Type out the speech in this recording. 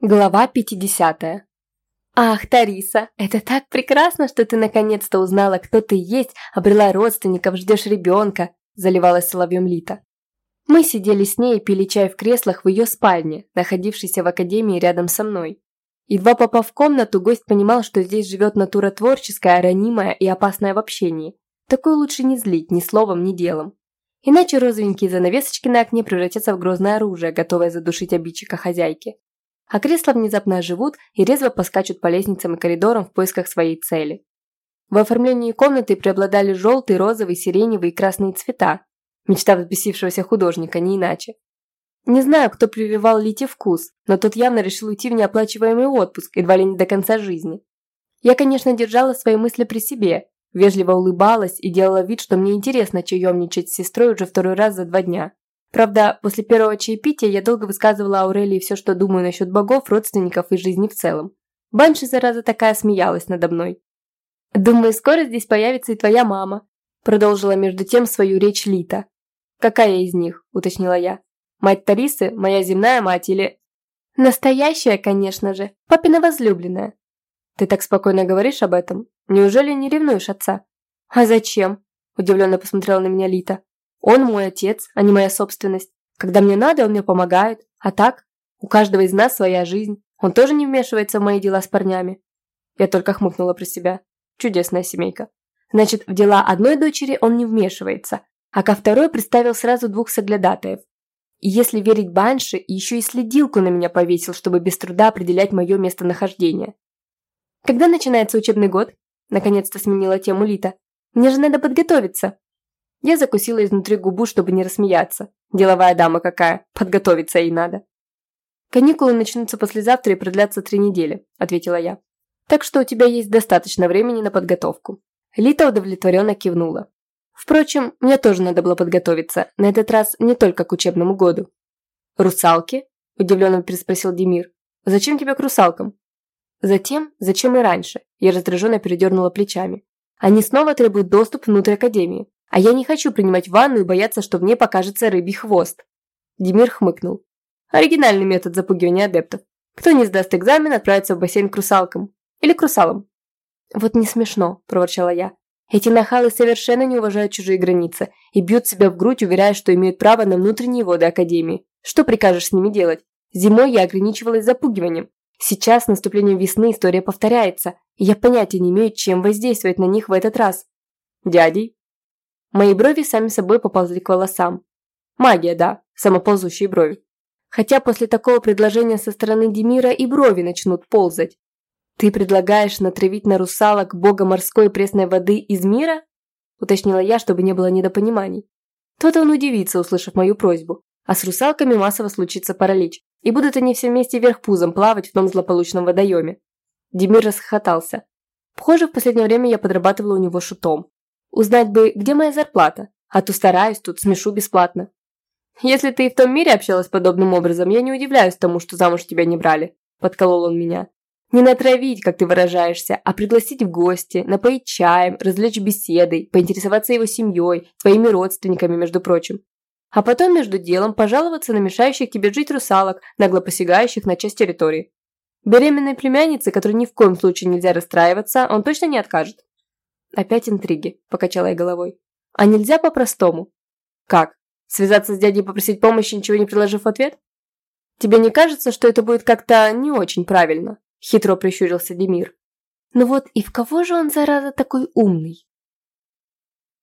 Глава 50. «Ах, Тариса, это так прекрасно, что ты наконец-то узнала, кто ты есть, обрела родственников, ждешь ребенка», заливалась соловьем Лита. Мы сидели с ней и пили чай в креслах в ее спальне, находившейся в академии рядом со мной. Едва попав в комнату, гость понимал, что здесь живет натура творческая, ранимая и опасная в общении. Такую лучше не злить ни словом, ни делом. Иначе розовенькие занавесочки на окне превратятся в грозное оружие, готовое задушить обидчика хозяйки а кресла внезапно оживут и резво поскачут по лестницам и коридорам в поисках своей цели. В оформлении комнаты преобладали желтый, розовый, сиреневый и красные цвета. Мечта взбесившегося художника, не иначе. Не знаю, кто прививал Лите вкус, но тот явно решил уйти в неоплачиваемый отпуск, едва ли не до конца жизни. Я, конечно, держала свои мысли при себе, вежливо улыбалась и делала вид, что мне интересно чаемничать с сестрой уже второй раз за два дня. Правда, после первого чаепития я долго высказывала Аурелии все, что думаю насчет богов, родственников и жизни в целом. Банши, зараза такая, смеялась надо мной. «Думаю, скоро здесь появится и твоя мама», продолжила между тем свою речь Лита. «Какая из них?» – уточнила я. «Мать Тарисы? Моя земная мать или...» «Настоящая, конечно же. Папина возлюбленная». «Ты так спокойно говоришь об этом? Неужели не ревнуешь отца?» «А зачем?» – удивленно посмотрела на меня Лита. Он мой отец, а не моя собственность. Когда мне надо, он мне помогает. А так, у каждого из нас своя жизнь. Он тоже не вмешивается в мои дела с парнями. Я только хмыкнула про себя. Чудесная семейка. Значит, в дела одной дочери он не вмешивается, а ко второй представил сразу двух соглядатаев. И если верить Банши, еще и следилку на меня повесил, чтобы без труда определять мое местонахождение. Когда начинается учебный год? Наконец-то сменила тему Лита. Мне же надо подготовиться. Я закусила изнутри губу, чтобы не рассмеяться. Деловая дама какая, подготовиться ей надо. «Каникулы начнутся послезавтра и продлятся три недели», – ответила я. «Так что у тебя есть достаточно времени на подготовку». Лита удовлетворенно кивнула. Впрочем, мне тоже надо было подготовиться, на этот раз не только к учебному году. «Русалки?» – удивленно переспросил Демир. «Зачем тебе к русалкам?» Затем, зачем и раньше, я раздраженно передернула плечами. Они снова требуют доступ внутрь Академии. А я не хочу принимать ванну и бояться, что в ней покажется рыбий хвост. Демир хмыкнул. Оригинальный метод запугивания адептов. Кто не сдаст экзамен, отправится в бассейн к русалкам. Или к русалам. Вот не смешно, проворчала я. Эти нахалы совершенно не уважают чужие границы и бьют себя в грудь, уверяя, что имеют право на внутренние воды Академии. Что прикажешь с ними делать? Зимой я ограничивалась запугиванием. Сейчас, с наступлением весны, история повторяется, и я понятия не имею, чем воздействовать на них в этот раз. Дядей, Мои брови сами собой поползли к волосам. Магия, да, самоползущие брови. Хотя после такого предложения со стороны Демира и брови начнут ползать. Ты предлагаешь натравить на русалок бога морской и пресной воды из мира? Уточнила я, чтобы не было недопониманий. То-то он удивится, услышав мою просьбу. А с русалками массово случится паралич. И будут они все вместе вверх пузом плавать в том злополучном водоеме. Демир расхохотался. Похоже, в последнее время я подрабатывала у него шутом. Узнать бы, где моя зарплата, а то стараюсь, тут смешу бесплатно. Если ты и в том мире общалась подобным образом, я не удивляюсь тому, что замуж тебя не брали», – подколол он меня. «Не натравить, как ты выражаешься, а пригласить в гости, напоить чаем, развлечь беседой, поинтересоваться его семьей, твоими родственниками, между прочим. А потом между делом пожаловаться на мешающих тебе жить русалок, нагло посягающих на часть территории. Беременной племяннице, которой ни в коем случае нельзя расстраиваться, он точно не откажет. Опять интриги, покачала я головой. А нельзя по-простому? Как? Связаться с дядей и попросить помощи, ничего не приложив в ответ? Тебе не кажется, что это будет как-то не очень правильно? Хитро прищурился Демир. Ну вот и в кого же он, зараза, такой умный?